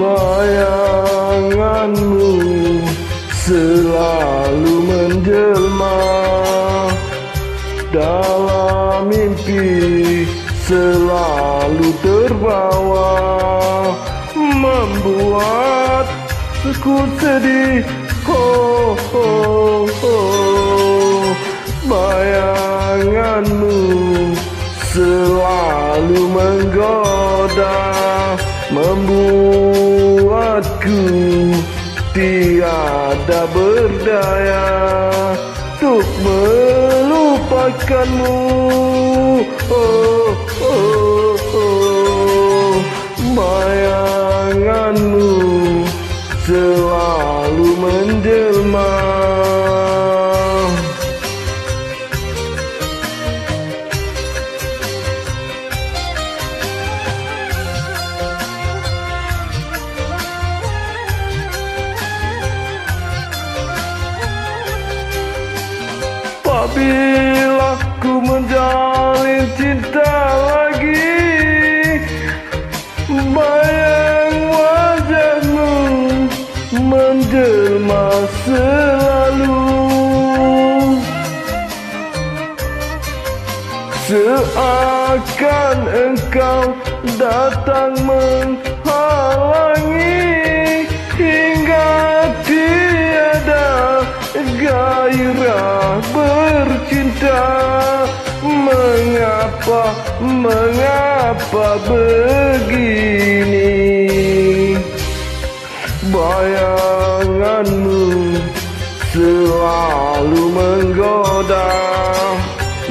Bayanganmu selalu menjelma Dalam mimpi selalu terbawa Membuat aku sedih oh, oh, oh. Bayanganmu selalu menggoda Membuatku tiada berdaya Untuk melupakanmu. Oh, Apabila ku menjalin cinta lagi Bayang wajahmu menjelma selalu. Seakan engkau datang menghalangi Mengapa, mengapa begini? Bayanganmu selalu menggoda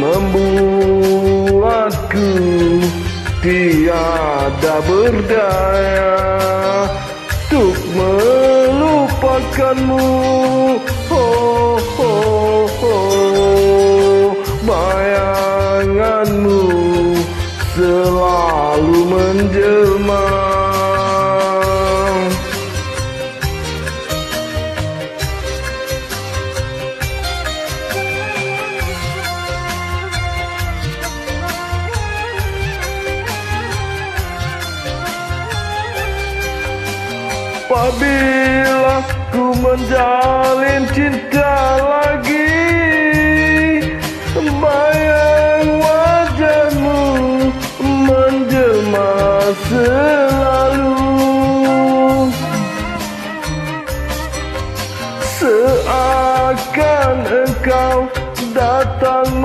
Membuatku tiada berdaya Untuk melupakanmu. Oh, Apabila ku menjalin cinta lagi Bayang wajahmu menjelma selalu. Seakan engkau datang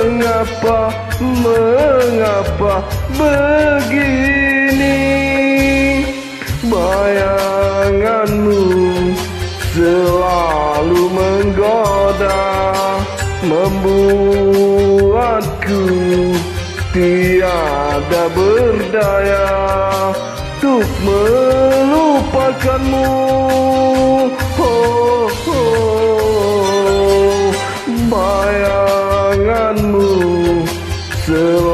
Mengapa, mengapa begini? Bayanganmu selalu menggoda Membuatku tiada berdaya Untuk melupakanmu still